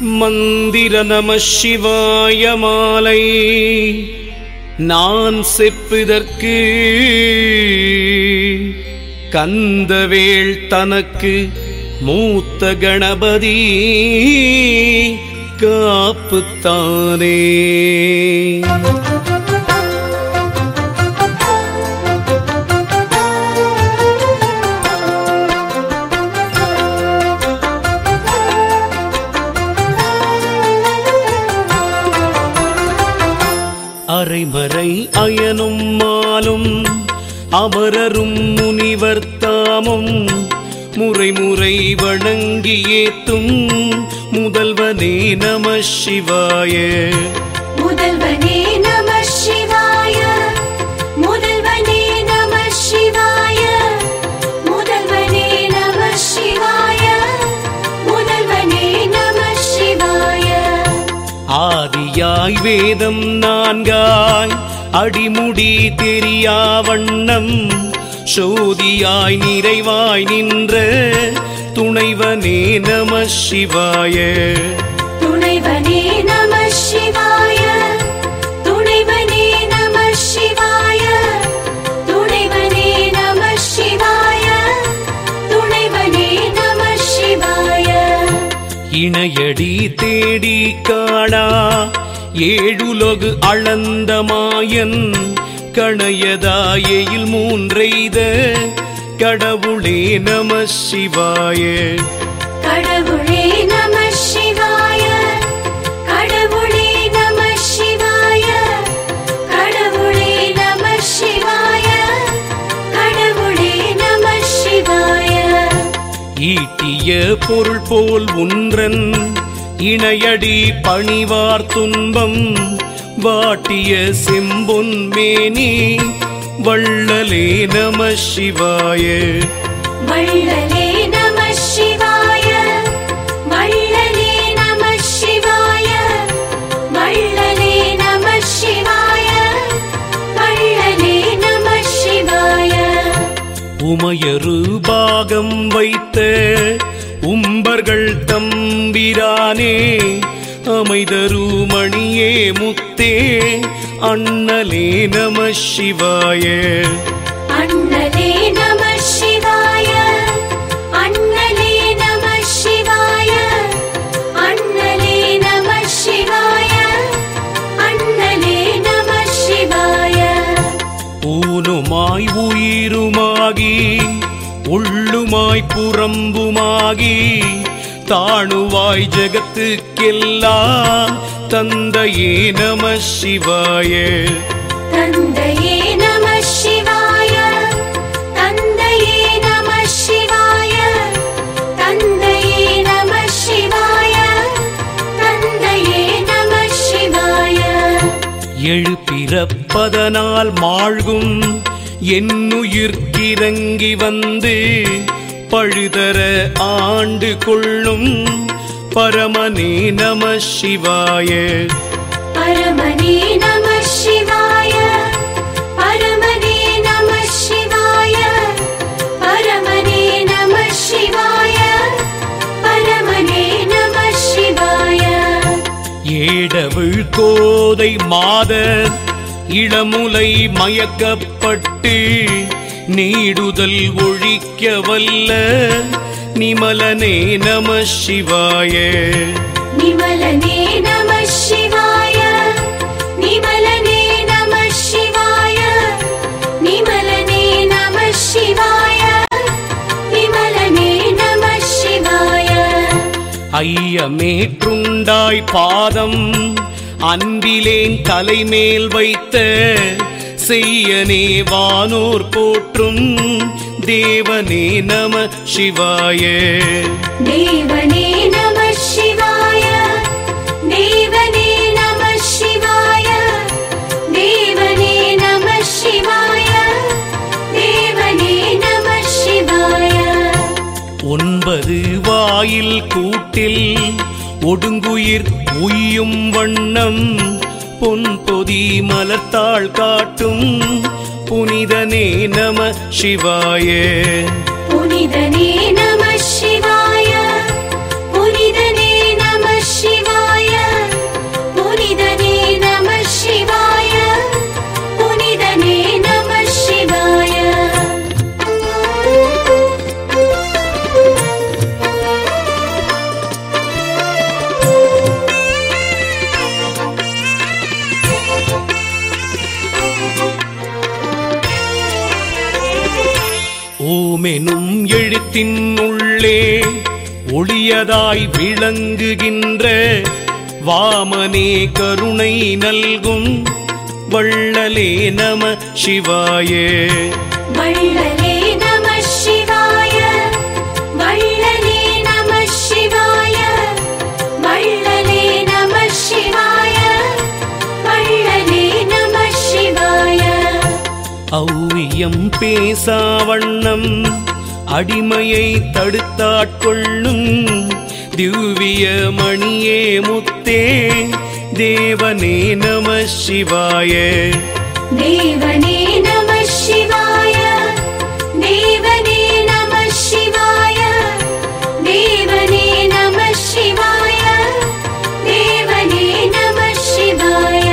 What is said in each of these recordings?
மந்திர நம சிவாய மாலை. நான் செப்பிதற்கு கந்தவேள் தனக்கு மூத்த கணபதி காப்புத்தானே. அயனும் மாலும் அமரரும் முனிவர் தாமும் முறை முறை வணங்கி ஏத்தும் முதல்வனே நம சிவாய. முதல்வனே நம சிவாய. முதல்வனே நம சிவாய. முதல்வனே நம சிவாய. முதல்வனே நம சிவாய. ஆதியாய் வேதம் நான்காய் அடிமுடி தெரியா வண்ணம் சோதியாய் நிறைவாய் நின்ற துணைவனே நம சிவாய. துணைவனே நம சிவாய துணைவனே நம சிவாய துணைவனே நம சிவாய துணைவனே நம சிவாய. இணையடி தேடி காணா ஏழுலகு அளந்த மாயன் கணையதாயில் மூன்றெய்த கடவுளே நம சிவாய. கடவுளே நம சிவாய. கடவுளே நம சிவாய. கடவுளே நம சிவாய. கடவுளே நம சிவாய. ஈட்டிய பொருள் போல் ஒன்றன் இணையடி பணிவார் துன்பம் வாட்டிய செம்பொன் மேனி வள்ளலே நம சிவாய. வள்ளலே நம சிவாய வள்ளலே நம சிவாய வள்ளலே நம சிவாய வள்ளலே நம சிவாய. உமையரு பாகம் வைத்த உம்பர்கள் தம்பிரானே அமைதருமணியே முத்தே அண்ணலே நம சிவாய. உள்ளுமாய் புறம்புமாகி தாணுவாய் ஜகத்துக்கெல்லாம் தந்தையே நம சிவாய. தந்தையே நம சிவாய தந்தையே நம சிவாய தந்தையே நம சிவாய தந்தையே நம சிவாய. எழுப்பிறப்பதனால் மாழ்கும் என்னுயிர்க்கிறங்கி வந்து பழுதர ஆண்டு கொள்ளும் பரமனே நம சிவாய. பரமனே நம சிவாய. பரமனே நம சிவாய. பரமனே நம சிவாய. பரமனே நம சிவாய. ஏடவிழ் கோதை மாதர் இளமுலை மயக்கப்பட்டு நீடுதல் ஒழிக்க வல்ல நிமலனே நம சிவாய. நிமலனே நம சிவாய. நிமலனே நம சிவாய. நிமலனே நம சிவாய. நிமலனே நம சிவாய. ஐயமேற்றுண்டாய் பாதம். அன்பிலேன் தலைமேல் வைத்த செய்யனே வானோர் போற்றும். தேவனே நம சிவாய. தேவனே நம சிவாய. தேவனே நம சிவாய. தேவனே நம சிவாய. தேவனே நம சிவாய. ஒன்பது வாயில் கூட்டில் ஒடுங்குயிர் உய்யும் வண்ணம். பொன் பொதி மலர்த்தாள் காட்டும் புனிதனே நம சிவாய. புனிதனே ஓமெனும் எழுத்தின் உள்ளே ஒளியதாய் விளங்குகின்ற வாமனே கருணை நல்கும் வள்ளலே நம சிவாய. வள்ளலே நம சிவாய. வள்ளலே நம சிவாய. வள்ளலே நம சிவாய. வள்ளலே நம சிவாய. ஔவியம் பேசா வண்ணம் அடிமையை தடுத்தாட்கொள்ளும் திவ்ய மணியே முத்தே. தேவனே நம சிவாய. தேவனே நம சிவாய. தேவனே நம சிவாய. தேவனே நம சிவாய. தேவனே நம சிவாய.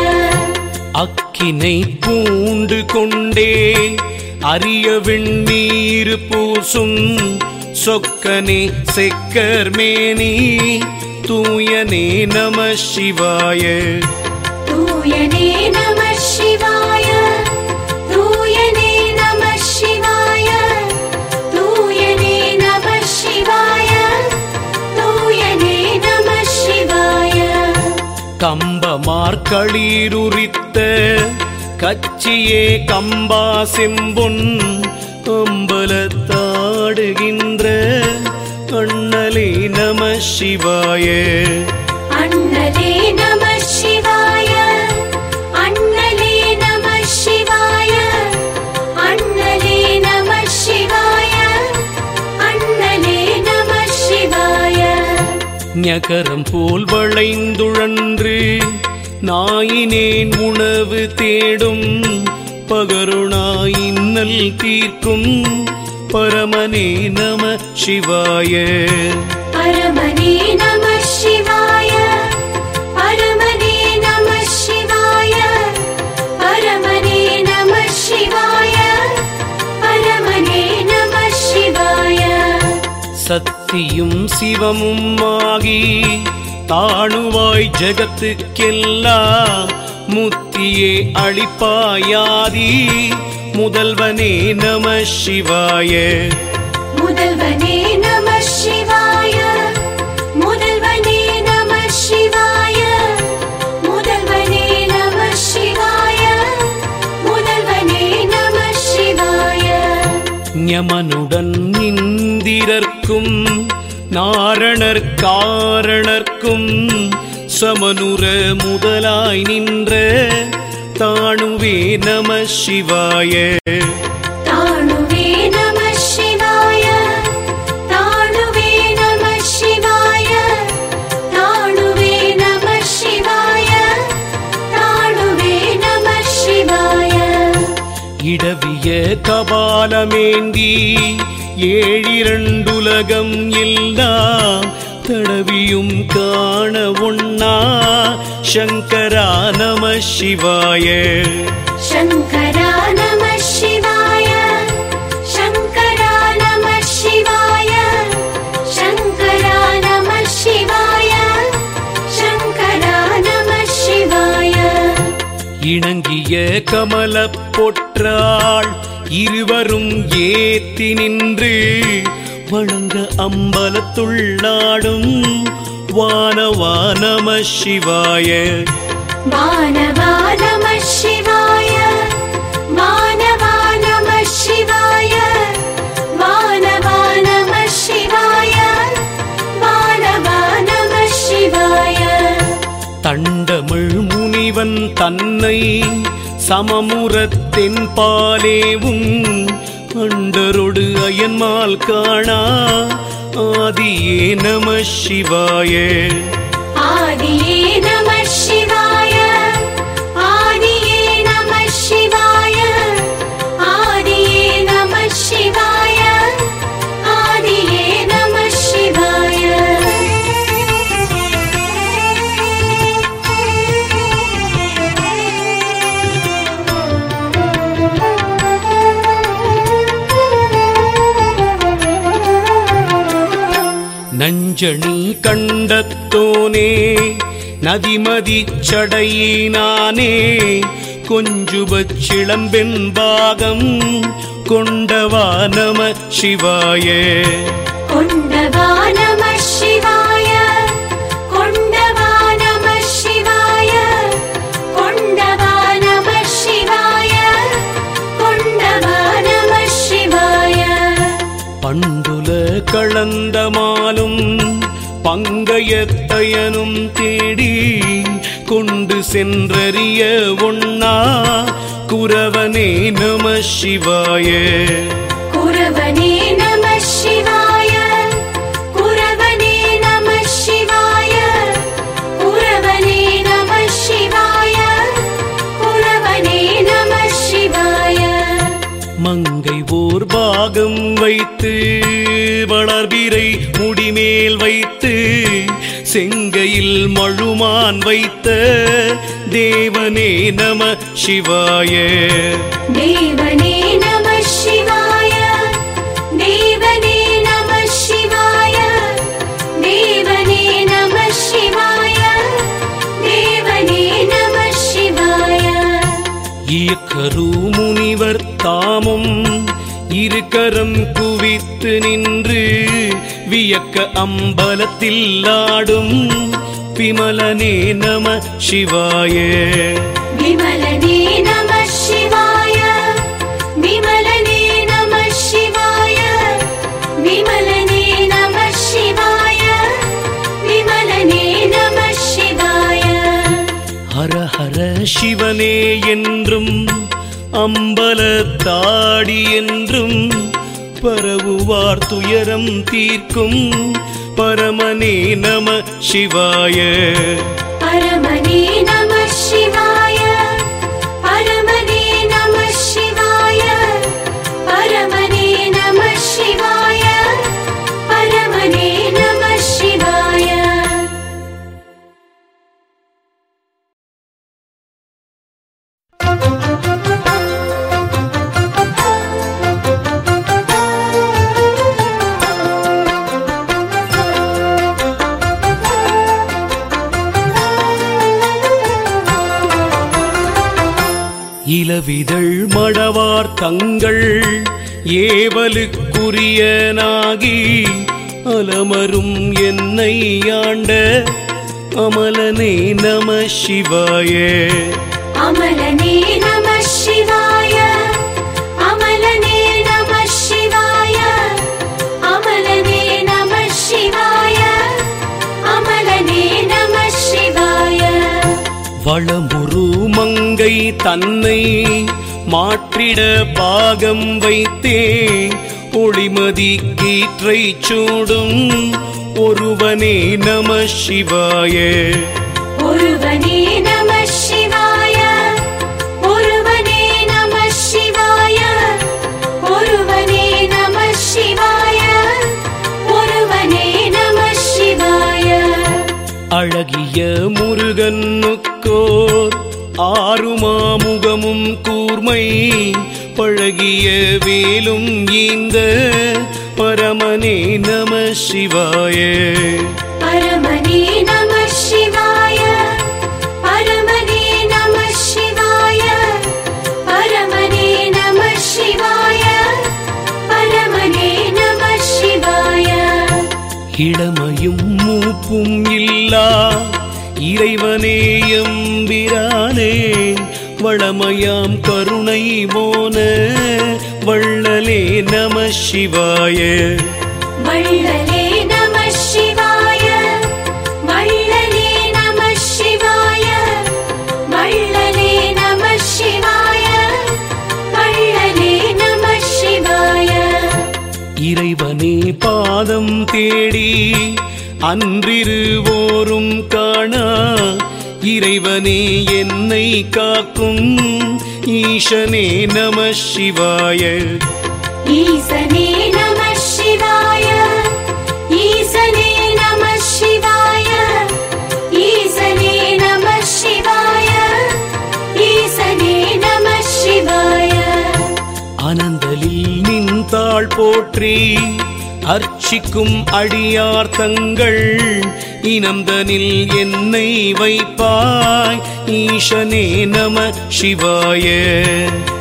அக்கினை பூண்டு கொண்டே. அரிய வெண்ணீர் பூசும் சொக்கனே செக்கர்மேனி தூயனே நம சிவாய. தூயனே நம சிவாய தூயனே நம சிவாய தூயனே நம சிவாய தூயனே நம சிவாய. கம்பமார்களிருரித்த கச்சியே கம்பா செம்பொன் அம்பலத்தாடுகின்ற கண்ணலே நம சிவாய. அண்ணலே நம சிவாய. அண்ணலே நம சிவாய. அண்ணலே நம சிவாய. அண்ணலே நம சிவாய. ஞகரம் போல் வளைந்துழன்று நாயினேன் உணவு தேடும் பகருணாயின்னல் தீர்க்கும். பரமனே நம சிவாய. பரமனே நம சிவாய. பரமனே நம சிவாய. பரமனே நம சிவாய. பரமனே நம சிவாய. சத்தியும் சிவமும் ஆகி தாணுவாய் ஜகத்துக்கெல்லாம் முத்தியே அளிப்பாயாதி முதல்வனே நம சிவாய. முதல்வனே நம சிவாய முதல்வனே நம சிவாய முதல்வனே நம சிவாய முதல்வனே நம சிவாய. ஞமனுடன் இந்திரர்க்கும் நாரணர் காரணர்க்கும் சமனுர முதலாய் நின்ற தாணுவே நம சிவாய. இடவிய கபாலமேந்தி ஏழிரண்டுலகம் எல்லாம் தடவியும் காண ஒண்ணா சங்கரா நம சிவாய சங்கரா நம சங்கரா நம சிவாய இணங்கிய கமல பொற்றாள் இருவரும் ஏத்தி நின்று வழங்க அம்பலத்துள்ளாடும் வானவா நம சிவாய. வானவா சிவாய வானவா சிவாய வானவா சிவாய வானவா சிவாய. தண்டமிழ் முனிவன் தன்னை சமமுறத் பாலேவும் அண்டரொடு அயன்மால் காணா ஆதியே நம சிவாய நஞ்சணி கண்டத்தோனே நதிமதி சடையினானே கொஞ்சுபச் சிளம்பெண் பாகம் கொண்டவா நம சிவாய கொண்டவா நம சிவாய கொண்டவா நம சிவாய கொண்டவா நம சிவாய கொண்டவா நம சிவாய பண்டுல களந்தமாலும் பங்கயத்தையனும் தேடி கொண்டு சென்றறிய ஒண்ணா குரவனே நம சிவாய. வைத்த தேவனே நம சிவாய. தேவனே நம சிவாய. தேவனே நம சிவாய. தேவனே நம சிவாய. தேவனே நம சிவாய. இயக்கரு முனிவர் தாமும் இருக்கரம் குவித்து நின்று வியக்க அம்பலத்தில் ஆடும் விமலனே நம சிவாய விமலனே நம சிவாய விமலனே நம சிவாய விமலனே நம சிவாய விமலனே நம சிவாய ஹர ஹர சிவனே என்றும் அம்பலத்தாடி என்றும் பரவுவார் துயரம் தீர்க்கும் परमने नमः शिवाय। இளவிதழ் மடவார் தங்கள் ஏவலுக்குரியனாகி அலமரும் என்னை ஆண்ட அமலனே நம சிவாய. அமலனே நம சிவாய. அமலனே நம சிவாய. அமலனே நம சிவாய. அமலனே நம சிவாய. வளமுரு மங்கை தன்னை மாற்றிட பாகம் வைத்தே ஒளிமதி கீற்றை சூடும் ஒருவனே நம சிவாய. ஒருவனே நம சிவாய. ஒருவனே நம சிவாய. ஒருவனே நம சிவாய. ஒருவனே நம சிவாய. அழகிய முருகனுக்கோர் ஆறுமாமுகமும் கூர்மை பழகிய வேலும் ஈந்த பரமனே நம சிவாய. பரமனே நம சிவாய பரமனே நம சிவாய பரமனே நம சிவாய பரமனே நம சிவாய. இளமையும் மூப்பும் இல்லா இறைவனே எம்பிரானே வளமையாம் கருணை மோன வள்ளலே நம சிவாய. வள்ளலே நம சிவாய வள்ளலே நம சிவாய வள்ளலே நம சிவாய வள்ளலே நம சிவாய. இறைவனே பாதம் தேடி அன்றிருவோரும் காணா இறைவனே என்னை காக்கும். ஈசனே நம சிவாய. ஈசனே நம சிவாய. ஈசனே நம சிவாய. ஈசனே நம சிவாய. ஈசனே நம சிவாய. அனந்தலில் நின்றாள் போற்றி அர்ச்சிக்கும் அடியார் தங்கள். இனம்தனில் என்னை வைப்பாய். ஈசனே நம சிவாய.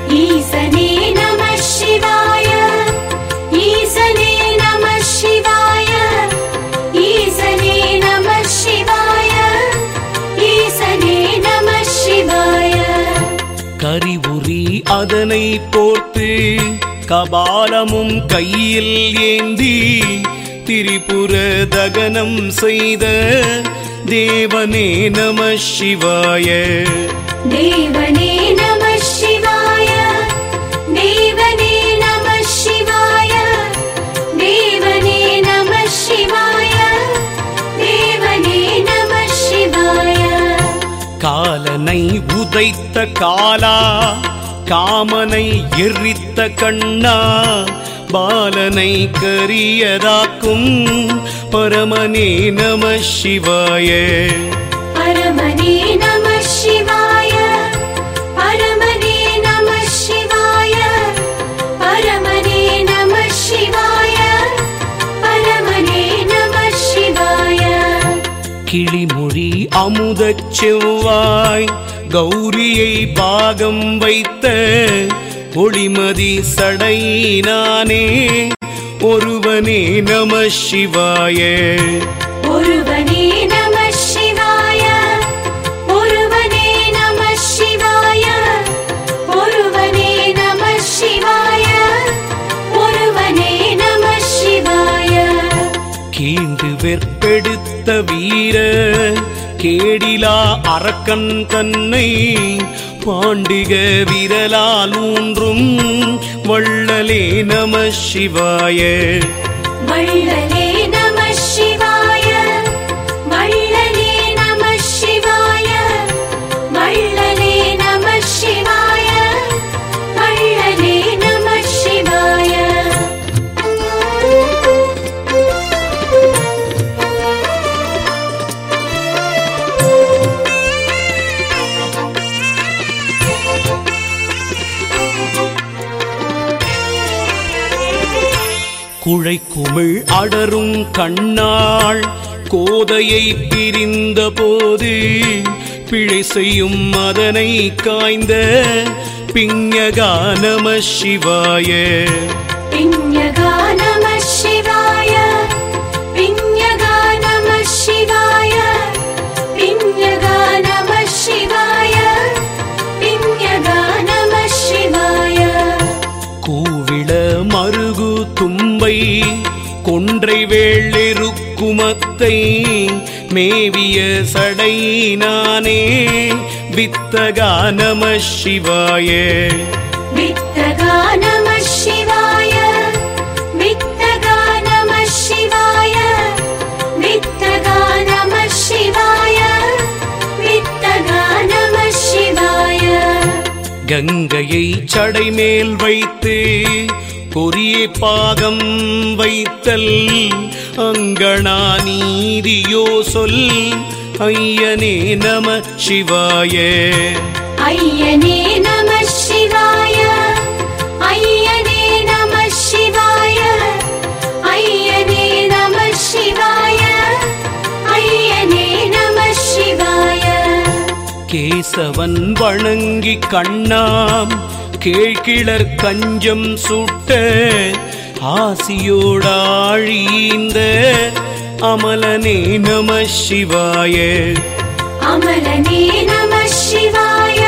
ஈசனே நம சிவாய. ஈசனே நம சிவாய. ஈசனே நம சிவாய. ஈசனே நம சிவாய. கரிபுரி அதனை போர்த்து கபாலமும் கையில் ஏந்தி திரிபுர தகனம் செய்த தேவனே நம சிவாய. தேவனே நம சிவாய. தேவனே நம சிவாய. தேவனே நம சிவாய. தேவனே நம சிவாய. காலனை உதைத்த காலா காமனை எரித்த கண்ணா பாலனை கரியதாக்கும் பரமனே நம சிவாய. பரமனே நம சிவாய. பரமனே நம சிவாய. பரமனே நம சிவாய. பரமனே நம சிவாய. கிளிமொழி அமுதச் செவ்வாய் கௌரியை பாகம் வைத்த ஒளிமதி சடையினானே ஒருவனே நம சிவாய. ஒருவனே நம சிவாய ஒருவனே நம சிவாய ஒருவனே நம சிவாய ஒருவனே நம சிவாய. கீண்டு வெற்பெடுத்த வீர கேடிலா அரக்கன் தன்னை பாண்டிக விரலால் ஊன்றும் வள்ளலே நம சிவாய. வள்ளலே அடரும் கண்ணாள் கோதையை பிரிந்த போது பிழை செய்யும் அதனை காய்ந்த பிஞகா நம சிவாய. பிஞகா நம சிவாய பிஞகா நம சிவாய பிஞகா நம சிவாய பிஞகா நம சிவாய. கூவிள மருகு தும்பை வேளிருக்குமத்தை மேவிய வித்தகா நம சிவாய வித்தகா நம சிவாய வித்தகா நம சிவாய வித்தகா நம சிவாய வித்தகா நம சிவாய கங்கையை சடைமேல் வைத்து பொரிய பாகம் வைத்தல் அங்கணா நீதியோ சொல் ஐயனே நம சிவாய. ஐயனே நம சிவாய ஐயனே நம சிவாய ஐயனே நம சிவாய ஐயனே நம சிவாய. கேசவன் வணங்கி கண்ணாம் கீழ்கிளர் கஞ்சம் சுட்ட ஆசியோடாழீந்த அமலனே நம சிவாய. அமலனே நம சிவாய.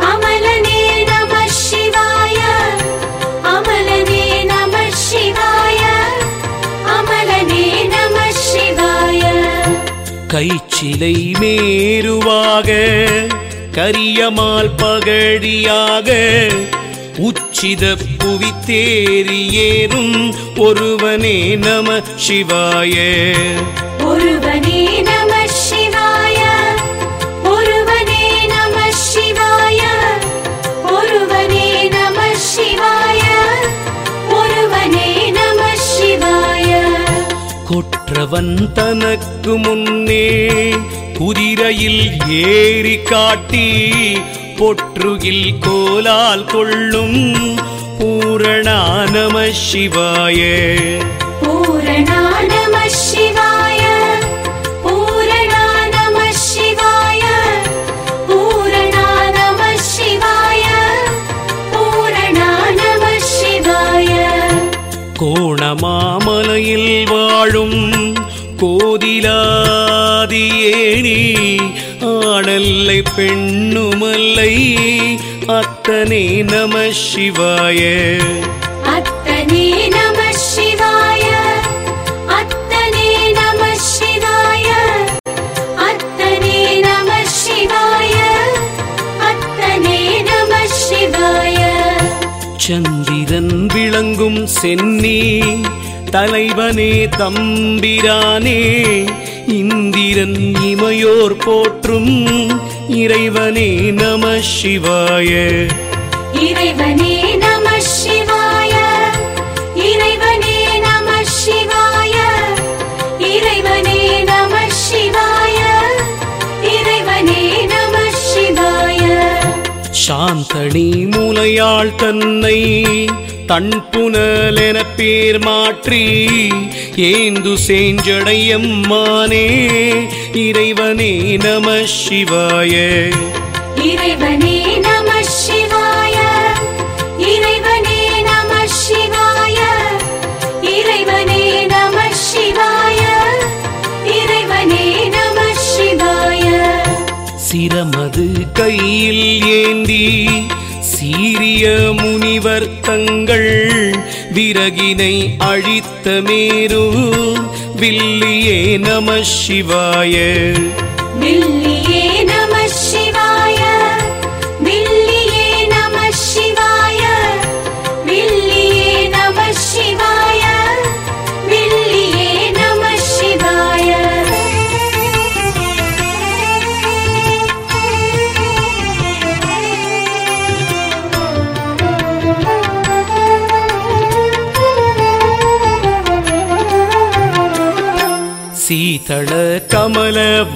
அமலனே நம சிவாய. அமலனே நம சிவாய. அமலனே நம சிவாய. கைச்சிலை மேருவாக கரியமால் பகடியாக உச்சித புவித்தேறியேறும் ஒருவனே நம சிவாய. ஒருவனே நம சிவாய. ஒருவனே நம சிவாய. ஒருவனே நம சிவாய. ஒருவனே நம சிவாய. கொற்றவன் தனக்கு முன்னே குதிரையில் ஏறி காட்டி பொற்றுகில் கோலால் கொள்ளும் பூரணா நம சிவாய. பூரணா நம சிவாய பூரணா நம சிவாய பூரணா நம சிவாய பூரணா நம சிவாய. கோணமாமலையில் வாழும் கோதிலாதியேணி ஆடல்லை பெண்ணுமல்லை அத்தனே நம சிவாய. அத்தனே நம சிவாய அத்தனே நம சிவாய அத்தனே நம சிவாய அத்தனே நம சிவாய. சந்திரன் விளங்கும் சென்னி தலைவனே தம்பிரானே இந்திரன் இமையோர் போற்றும் இறைவனே நம சிவாய. இறைவனே நம சிவாய. இறைவனே நம சிவாய. இறைவனே நம சிவாய. இறைவனே நம சிவாய. சாந்தனி மூலையாள் தன்னை தன் புனலென பேர் மாற்றி ஏந்து சேஞ்சடையம்மானே இறைவனே நம சிவாய. இறைவனே நம சிவாய. இறைவனே நம சிவாய. இறைவனே நம சிவாய. இறைவனே நம சிவாய. சிரமது கையில் ஏந்தி சீரிய முனிவர் தங்கள் விறகினை அழித்த மேரு வில்லியே நம சிவாய. வில்லியே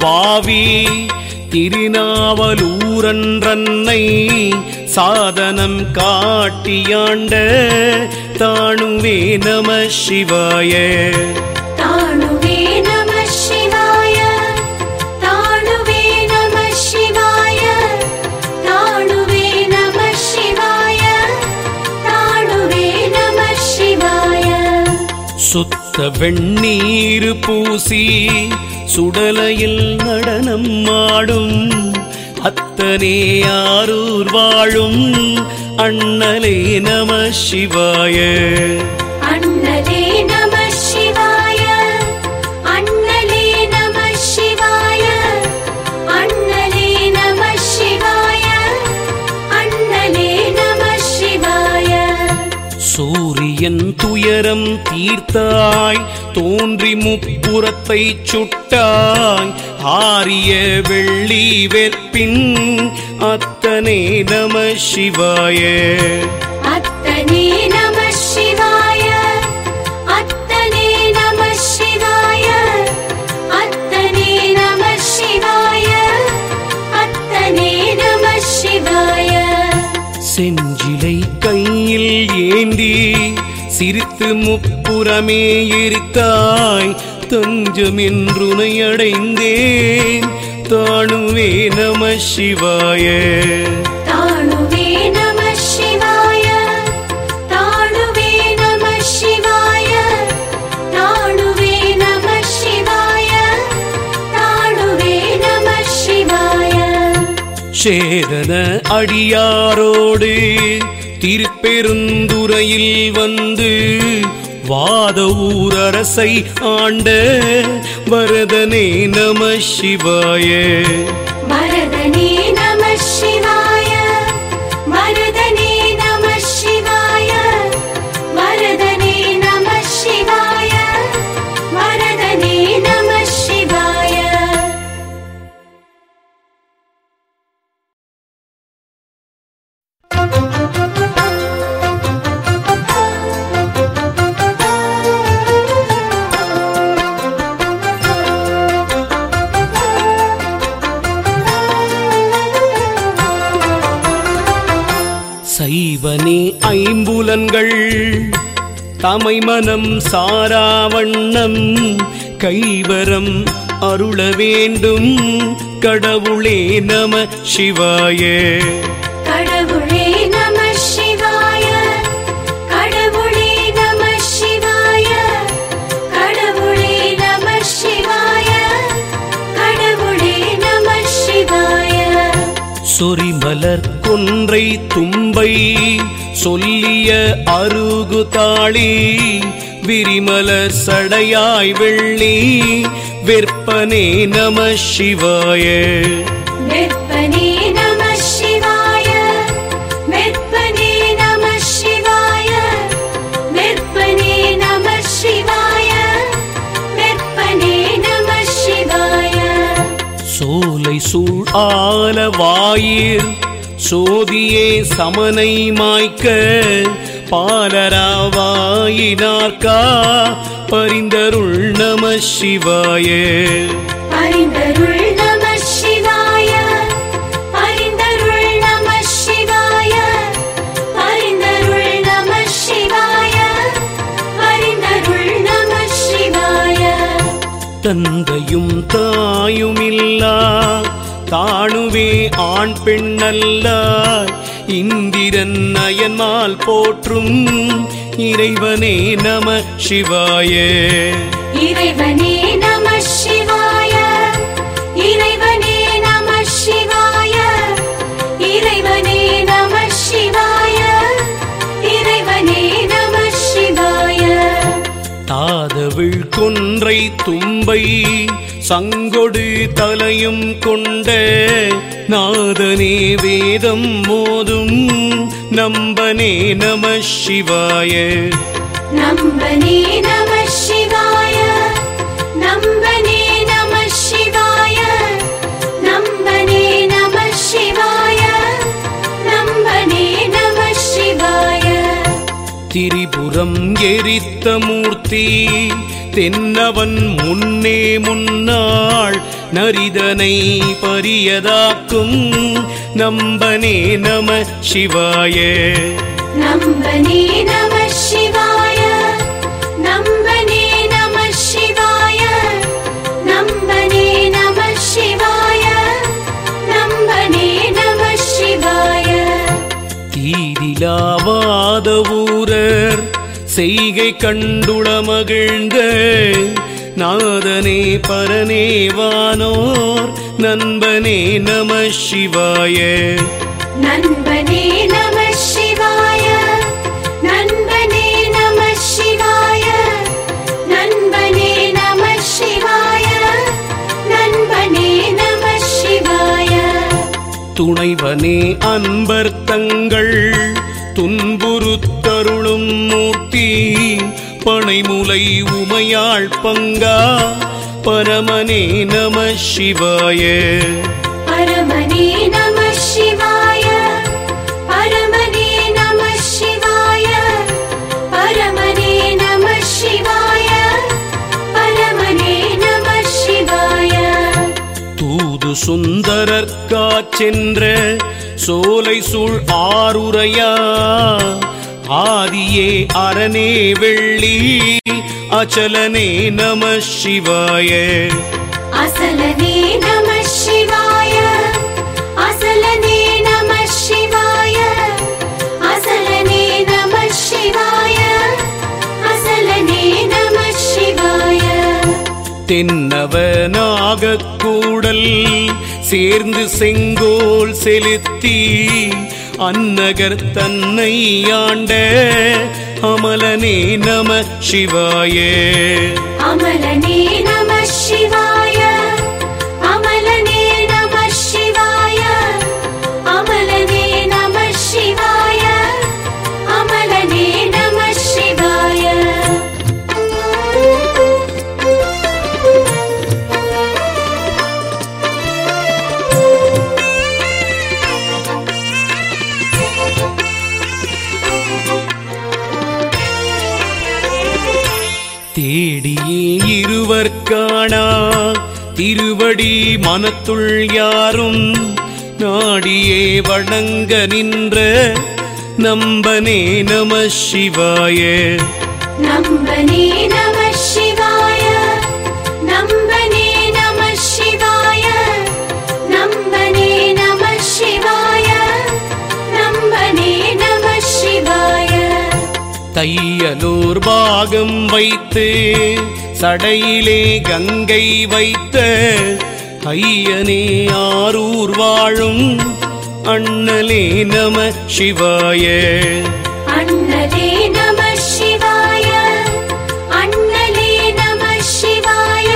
வாவி திருநாவலூரன்றன்னை சாதனம் காட்டியாண்ட தாணுவே நம சிவாய தாணுவே நம சிவாய தாணுவே நம சிவாய தாணுவே நம சிவாய தாணுவே நம சிவாய சுத்த வெண்ணீர் பூசி சுடலையில் நடனம் ஆடும். அத்தனே ஆரூர் வாழும். அண்ணலே நம சிவாய. அண்ணலே துயரம் தீர்த்தாய் தோன்றி முப்புறத்தை சுட்டாய். ஆரிய வெள்ளி வெற்பின் அத்தனே நம சிவாய. சிரித்து முப்புறமே எரித்தாய். தஞ்சமென்றுனை அடைந்தேன். தாணுவே நம சிவாய. தாணுவே நம சிவாய. தாணுவே நம சிவாய. தாணுவே நம சிவாய. தாணுவே நம சிவாய. சேதன அடியாரோடு திருப்பெருந்துறையில் வந்து வாத ஊரரசை ஆண்ட வரதனே நம சிவாய. சைவனே ஐம்புலன்கள். தமை மனம் சாராவண்ணம் கைவரம் அருள வேண்டும். கடவுளே நம சிவாய. கடவுளே நம சிவாய. கடவுளே நம சிவாய. கடவுளே நம சிவாய. கடவுளே நம சிவாய. சொரிம கொன்றை தும்பை சொல்லிய அருகு தாளி விரிமலர் சடையாய் வெள்ளி வெற்பனே நம சிவாய. வெப்பனே நம சிவாய வெப்பனே நம சிவாய வெப்பனே நம சிவாய வெப்பனே நம சிவாய. சோலை சூழ் ஆல வாயிர் சோதியே சமனை மாய்க்க பாலராவாயினார்கா பரிந்தருள் நம சிவாய. பரிந்தருள் தந்தையும் தாயுமில்லா. தாணுவே ஆண் பெண்ணல்லார் இந்திரன் நயன்மால் போற்றும் இறைவனே நம சிவாய. இறைவனே நம சிவாய. இறைவனே நம சிவாய. இறைவனே நம சிவாய. இறைவனே நம சிவாய. தாதவிழ் கொன்றை தும்பை சங்கொடு தலையும் கொண்ட நாதனே வேதம் மோதும் நம்பனே நம சிவாய. நம்பனே நம சிவாய நம்பனே நம சிவாய நம்பனே நம சிவாய நம்பனே நம சிவாய. திரிபுரம் எரித்த மூர்த்தி தென்னவன் முன்னே முன்னாள் நரிதனை பரியதாக்கும் நம்பனே நம சிவாய. நம்பனே நம சிவாய. நம்பனே நம சிவாய. நம்பனே நம சிவாய. நம்பனே நம சிவாய. தீதிலாவாத ஊரர் செய்கை கண்டுள மகிழ்ந்த நாதனே பரனே வானோர் நண்பனே நம சிவாய. நண்பனே நம சிவாய. நண்பனே நம சிவாய. நண்பனே நம சிவாய. நண்பனே நம சிவாய. துணைவனே அன்பர் தங்கள் துன்புறுத்தருளும் மூர்த்தி பனைமுலை உமையாள் பங்கா. பரமனே நம சிவாய. பரமனே நம சிவாய. பரமனே நம சிவாய. பரமனே நம சிவாய. பரமனே நம சிவாய. தூது சுந்தரர்கா சென்ற சோலை சூழ் ஆருரையா. ஆதியே அரணே வெள்ளி அச்சலனே நம சிவாய. அசலனே நம சிவாய அசலனே நம சிவாய அசலனே நம சிவாய அசலனே நம சிவாய. தென்னவனாகக் கூடல் சேர்ந்து செங்கோல் செலுத்தி அன்னகர் தன்னை ஆண்ட அமலனே நம சிவாயே. அமலனே திருவடி மனத்துள் யாரும் நாடியே வணங்க நின்ற நம்பனே நம சிவாய. நம்பனே நம சிவாய. நம்பனே நம சிவாய. நம்பனே நம சிவாய. நம்பனே நம சிவாய. தையலூர் பாகம் வைத்து சடையிலே கங்கை வைத்த ஐயனே ஆரூர் வாழும் அண்ணலே நம சிவாய. அண்ணலே நம சிவாய. அண்ணலே நம சிவாய.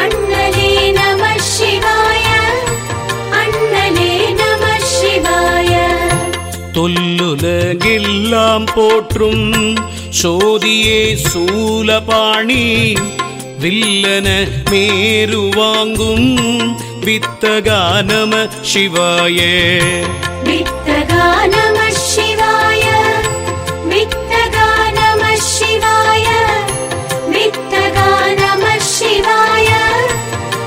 அண்ணலே நம சிவாய. அண்ணலே நம சிவாய. தொல்லுலகெல்லாம் போற்றும் சோதியே சூலபாணி வில்லன மேரு வாங்கும் வித்தகா நம சிவாய. வித்தகா நம சிவாய வித்தகா நம சிவாய வித்தகா நம சிவாய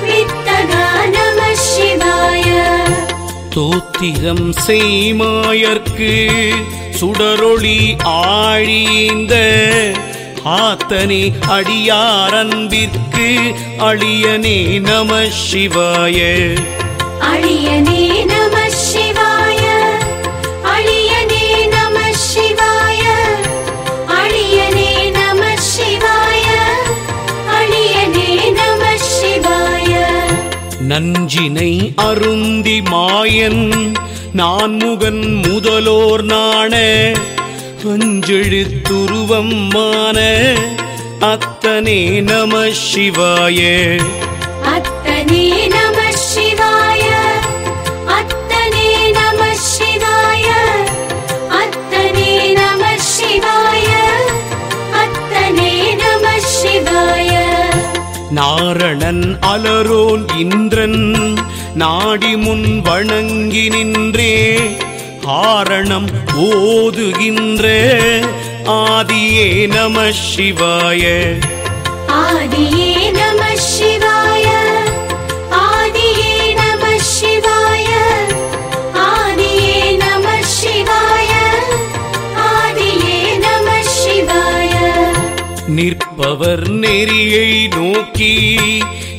வித்தகா நம சிவாய. தோத்திரம் செய்மாயர்க்கு சுடரொளி ஆழிந்த ஆத்தனே அடியாரன்பிற்கு அழியனே நம சிவாய. அழியனே நம சிவாய அழியனே நம சிவாய அழியனே நம சிவாய அழியனே நம சிவாய. நஞ்சினை அருந்தி மாயன் நான்முகன் முதலோர் நாண அஞ்செழுத்துருவம் மான அத்தனே நம சிவாய. அத்தனே நம சிவாய அத்தனே நம சிவாய அத்தனே நம சிவாய அத்தனே நம சிவாய. நாரணன் அலரோன் இந்திரன் நாடி முன் வணங்கி நின்றே ஆரணம் ஓதுகின்ற. ஆதியே நம சிவாய. ஆதியே நம சிவாய. ஆதியே நம சிவாய. ஆதியே நம சிவாய. ஆதியே நம சிவாய. நிற்பவர் நெறியை நோக்கி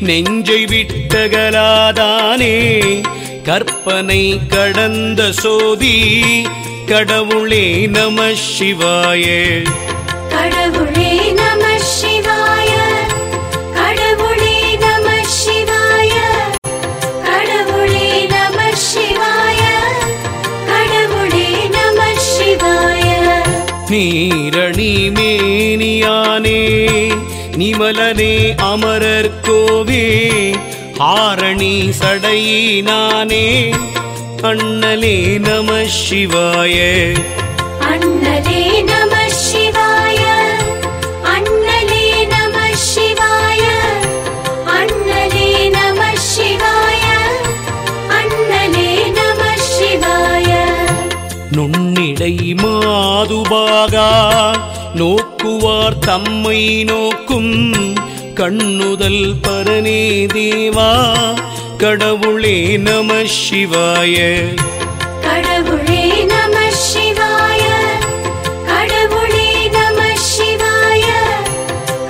நெஞ்சை விட்டகலாதானே கற்பனை கடந்த சோதி கடவுளே நம சிவாய. கடவுளே நம சிவாய கடவுளே நம சிவாய கடவுளே நம சிவாய கடவுளே நம சிவாய. நீரணி மேனியானே நிமலனே அமரர் கோவே ஆரணி சடையினானே அண்ணலே நம சிவாய. அண்ணலே நம சிவாய. அண்ணலே நம சிவாய. அண்ணலே நம சிவாய. அண்ணலே நம சிவாய. நுண்ணிடை மாதுபாகா நோக்குவார் தம்மை நோக்கும் கண்ணுதல் பரனே தேவா கடவுளே நம சிவாய. கடவுளே நம சிவாய கடவுளே நம சிவாய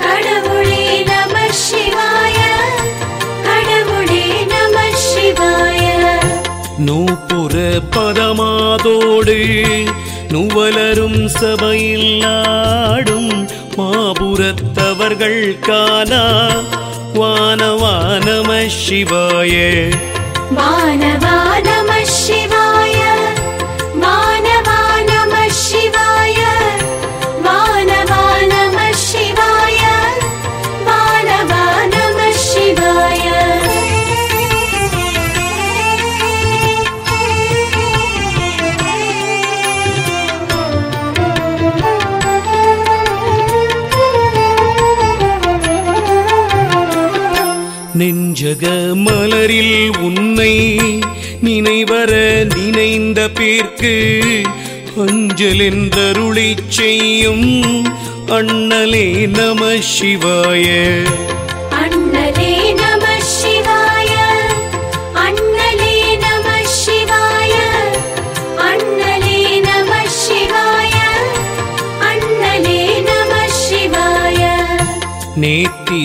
கடவுளே நம சிவாய கடவுளே நம சிவாய. நூப்புற பதமாதோடு நுவலரும் சபையில் ஆடும் மாபுரத்தவர்கள் காலா. வானவானம சிவாய. மானவா நெஞ்சக மலரில் உன்னை நினைவர நினைந்த பேர்க்கு அஞ்சல் என்றருளிச் செய்யும் அண்ணலே நம சிவாய.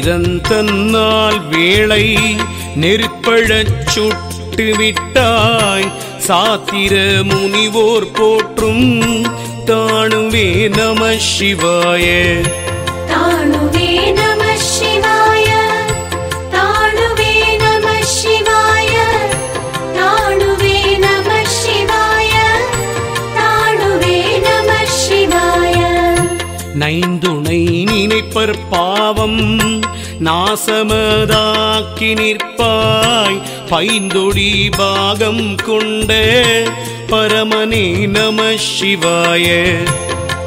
இரந்தன்னால் வேளை நெருப்பழச் சுட்டு விட்டாய் சாத்திர முனிவோர் போற்றும் தாணுவே நம சிவாய. தாணுவே நம சிவாய. நைந்துணை நினைப்பர் பாவம். நாசமதாக்கி நிற்பாய். பைந்தொடி பாகம் கொண்ட பரமனே நம சிவாய.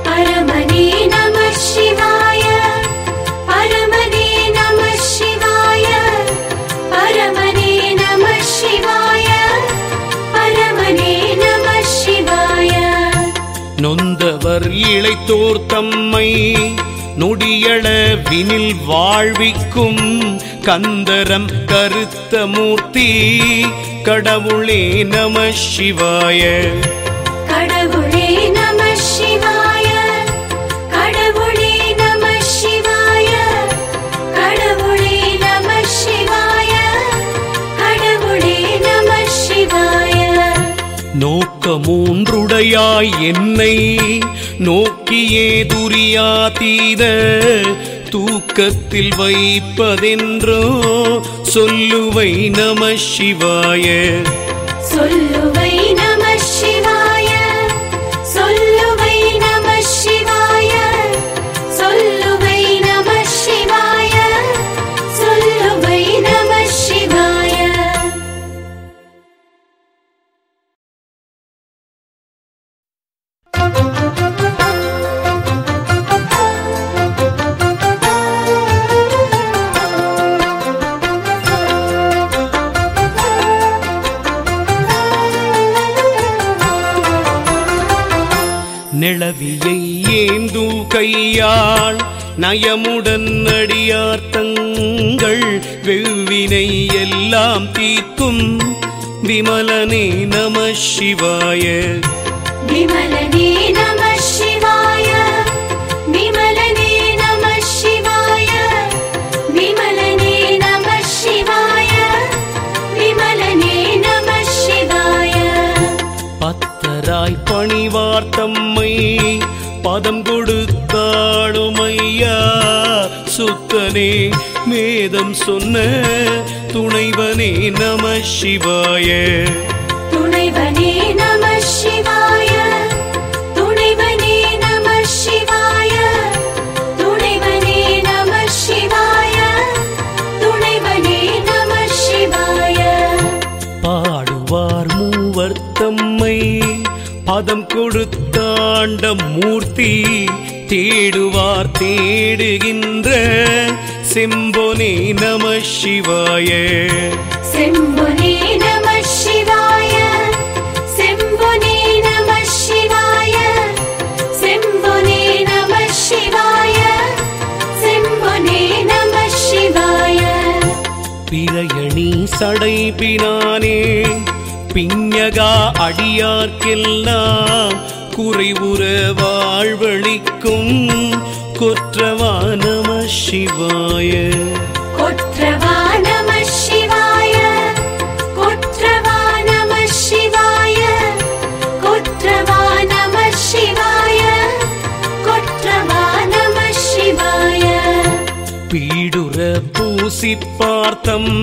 பரமனே நம சிவாய. பரமனே நம நொந்தவர் இளைத்தோர் தம்மை நொடியள வினில் வாழ்விக்கும் கந்தரம் கருத்த மூர்த்தி. கடவுளே நம சிவாய. கடவுளே நம சிவாய. கடவுளே மூன்றுடையாய் என்னை நோக்கியே துரியாதீத தூக்கத்தில் வைப்பதென்றோ சொல்லுவை நம சிவாய. சொல்லுவை கையாள் நயமுடன் அடியார்த்தங்கள் வெவ்வினை எல்லாம் தீர்க்கும். விமலனே நம சிவாய. விமலனே நம சிவாய. விமலனே பத்தராய் பணிவார்த்தம்மை பதம் கொடுத்து ஆளுமையா சுத்தனே வேதம் சொன்ன துணைவனே நம சிவாய. துணைவனே நம சிவாய. துணைவனே நம சிவாய. தம்மை. பதம் கொடுத்தாண்ட மூர்த்தி தேடுவார் தேடுகின்ற செம்பொனே நம சிவாய. செம்பொனே நம சிவாய. செம்பொனே நம சிவாய. செம்பொனே நம சிவாய. செம்பொனே நம சிவாய. பிரயணி சடைபினானே பிஞகா அடியார்க்கெல்லாம் குறைவுற வாழ்வழிக்கும் கொற்றவானம சிவாய கொற்றவானம சிவாய கொற்றவானம சிவாய கொற்றவானம பார்த்தம்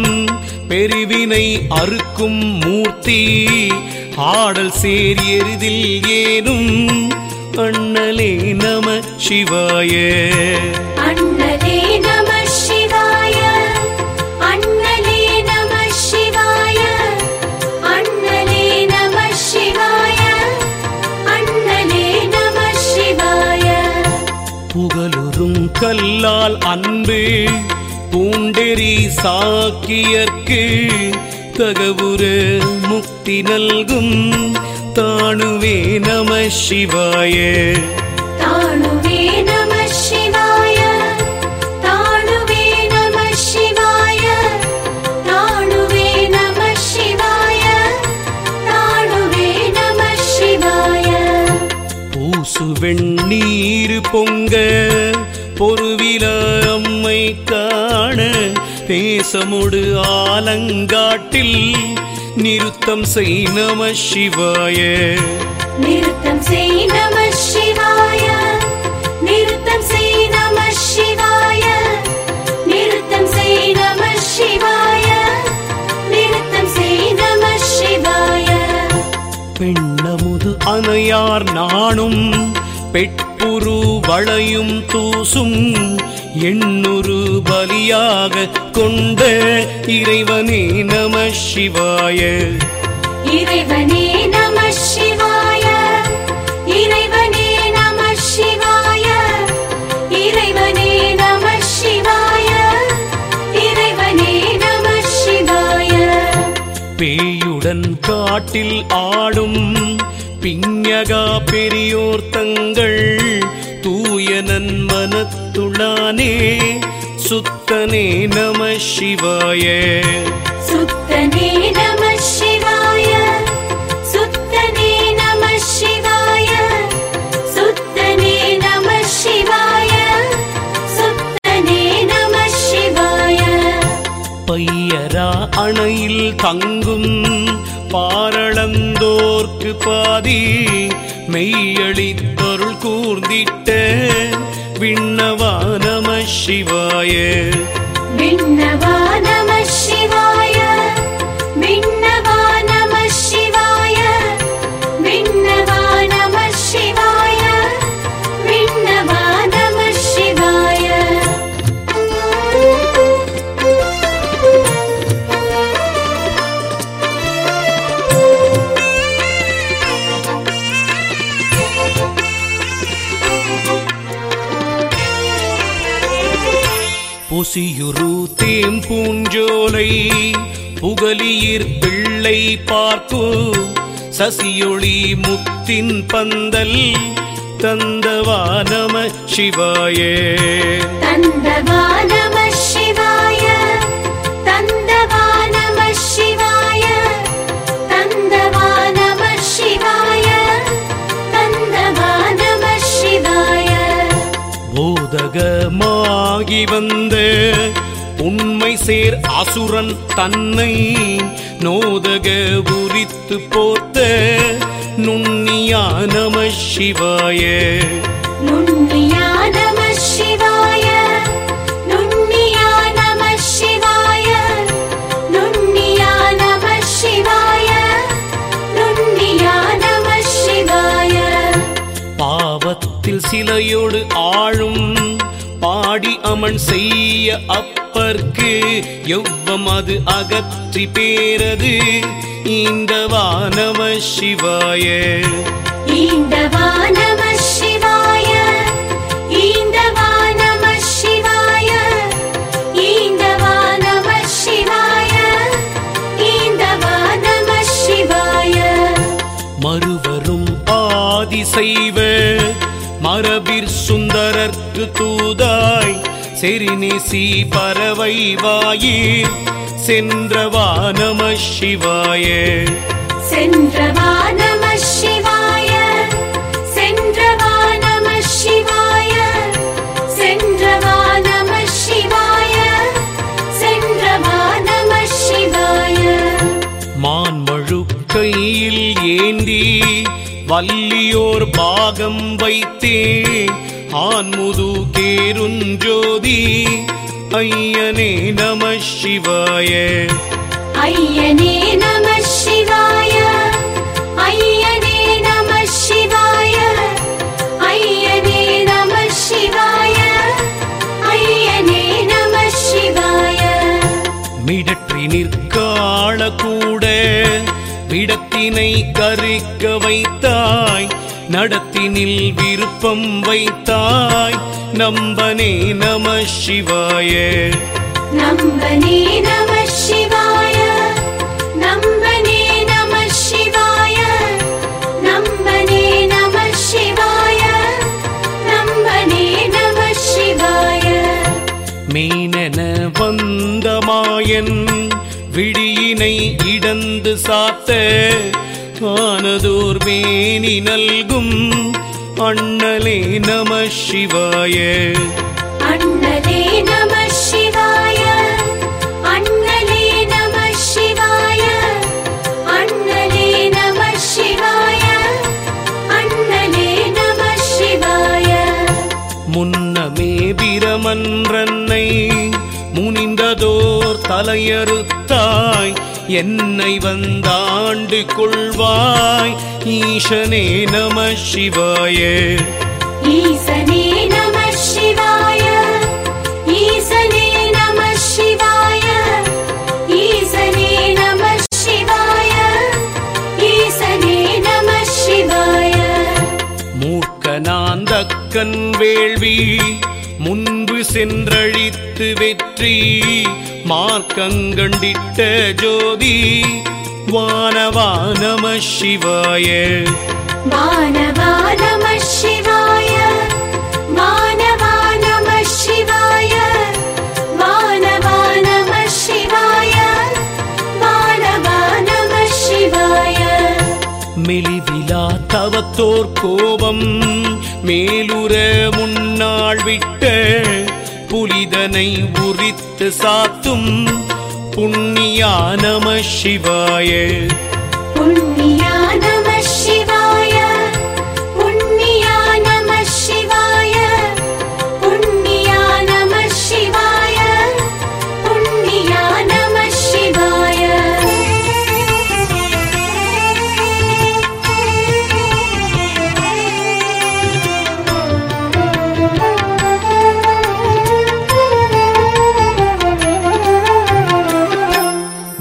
பெருவினை அறுக்கும் மூர்த்தி ஆடல் சேர் எரிதில் ஏனும் அண்ணலே நம சிவாய. அண்ணலே நம சிவாய அண்ணலே கல்லால் அன்பு பூண்டெறி சாக்கியற்கு தகவுற முக்தி நல்கும். தானுவே நம சிவாய. தேசமுடு ஆலங்காட்டில் நிறுத்தம் செய் நம சிவாய. நிறுத்தம் செய் நம சிவாய. நிறுத்தம் செய் பெட்புரு வளையும் தூசும் எண்ணூறு பலியாக கொண்ட இறைவனே நம சிவாய. இறைவனே நம சிவாய. இறைவனே நம சிவாய. இறைவனே நம சிவாய. இறைவனே நம சிவாய. பேயுடன் காட்டில் ஆடும் பிஞகா பெரியோர் தங்கள் தூயனன் மனத்துளானே சுத்தனே நம சிவாய. சுத்தனே நம சிவாய சுத்தனே நம சிவாய சுத்தனே நம சிவாய சுத்தனே நம சிவாய. பையரா அணையில் தங்கும் பாரளந்தோர்க்கு பாதி மெய்யளித்தொருள் கூர்ந்திட்ட நம பொசியுரு தேம்பூஞ்சோலை புகலியிர் பிள்ளை பார்ப்பு சசியொளி முத்தின் பந்தல் தந்தவா நம சிவாயே. தந்தவா நம போதகமாகி வந்த உண்மை சேர் அசுரன் தன்னை நோதக உரித்து போத்த நுண்ணியா நம சிவாய நுண்ணியா நம சிவாய நுண்ணியா நம சிவாய நுண்ணியா நம சிவாய நுண்ணியா நம சிவாய பாவத்தில் சிலையோடு ஆழும் பாடி அமன் செய்ய அப்பர்க்கு எவ்வம் அது அகற்றி பேரது. இந்த வானவ சிவாய. ஈந்தவா நம சிவாய ஈந்தவா நம சிவாய ஈந்தவா நம சிவாய ஈந்தவா நம சிவாய. மறுவரும் ஆதி செய்வ மரபிற் சுந்தரர்க்கு தூதாய் செரிநேசி பறவை வாயிர் சென்றவா நம சிவாய சென்றவா நம சிவாய சென்றவா நம சிவாய சென்றவா நம சிவாய சென்றவா நம சிவாய மான்மழு கையில் ஏந்தி வல்லியோர் பாகம் வைத்தே ஆன்முது கேருஞ்சோதி ஐயனே நம சிவாய. ஐயனே நம சிவாய ஐயனே நம சிவாய ஐயனே நம சிவாய ஐயனே நம சிவாய. மிடற்றி நிற்காள கூட விடத்தினை கரிக்க வைத்தாய் நடத்தினில் விருப்பம் வைத்தாய். நம்பனே நம சிவாய. நம்பனே நம சிவாய. நம்பனே நம சிவாய. நம்பனே நம சிவாய. நம்பனே நம சிவாய. மீனென வந்த மாயன் விழியினை இடந்து சாத்த. ஆனதோர் மேனி நல்கும் அண்ணலே நம சிவாய. அண்ணலே நம சிவாய. அண்ணலே நம சிவாய. அண்ணலே நம சிவாய. அண்ணலே நம சிவாய. முன்னமே பிரமன்றன்னை முனிந்ததோர் தலையறுத்தாய். என்னை வந்தாண்டு கொள்வாய். ஈசனே நம சிவாய. ஈசனே நம சிவாய. ஈசனே நம வேள்வி முன்பு சென்றழித்து வெற்றி. மார்க்கங்கண்டிட்ட ஜோதி வானவா நம சிவாய. மானவா நம சிவாய மானவா நம சிவாய நம சிவாய நம சிவாய. மெலிவிலா தவத்தோர் கோபம் மேலுற முன்னாள் விட்ட புலிதனை உரித்து சாத்தும் புண்ணியா நம சிவாய. புண்ணியா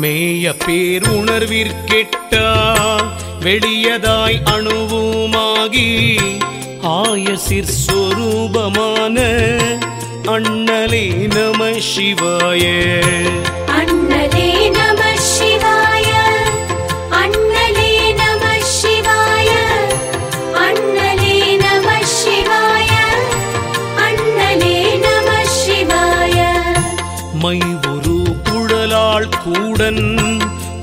மேய பேர் உணர்விற்கெட்டா வெளியதாய் அணுவுமாகி ஆயசிற் சொரூபமான அண்ணலே நம சிவாய. அண்ணலே நம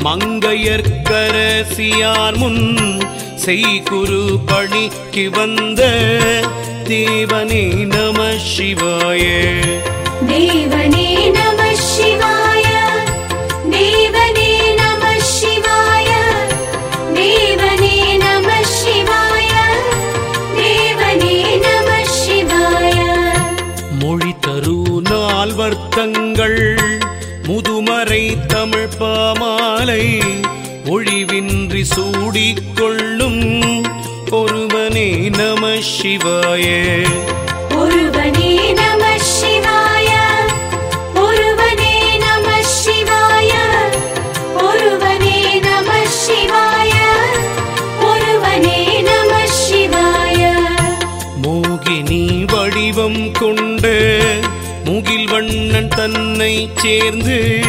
மங்கையர்க்கரசியார் முன் செய்குரு பணிக்கு வந்த தேவனே நம சிவாய. தேவனே சூடிக்கொள்ளும் ஒருவனே நம சிவாய. ஒருவனே நம சிவாய. ஒருவனே நம சிவாய. ஒருவனே நம சிவாய. ஒருவனே நம சிவாய. மோகினி வடிவம் கொண்டு முகில் வண்ணன் தன்னை சேர்ந்து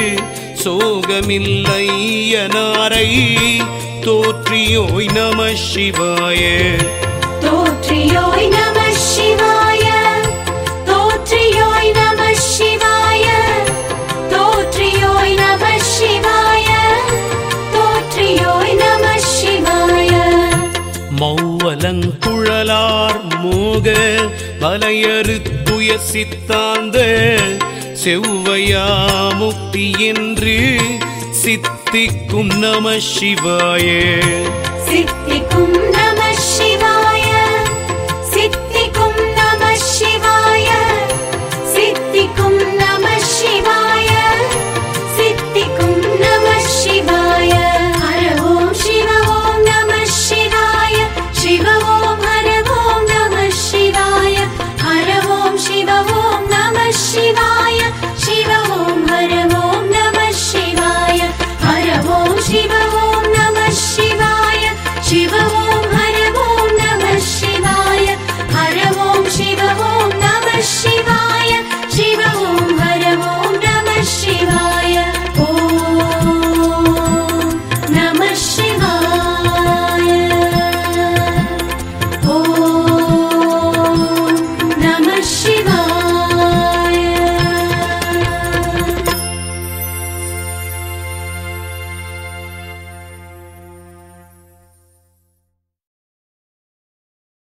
சோகமில்லையனாரை தோற்றியோய் நம சிவாய. தோற்றியோய் நம சிவாய. தோற்றியோய் நம சிவாய. தோற்றியோய் நம சிவாய. தோற்றியோய் நம சிவாய. மௌவலங்குழலார் மோக வலையறுத்துய சித்தாந்த செவ்வையா முக்தி என்று சித்திக்கும் நம சிவாய சித்திக்கும் நம சிவாய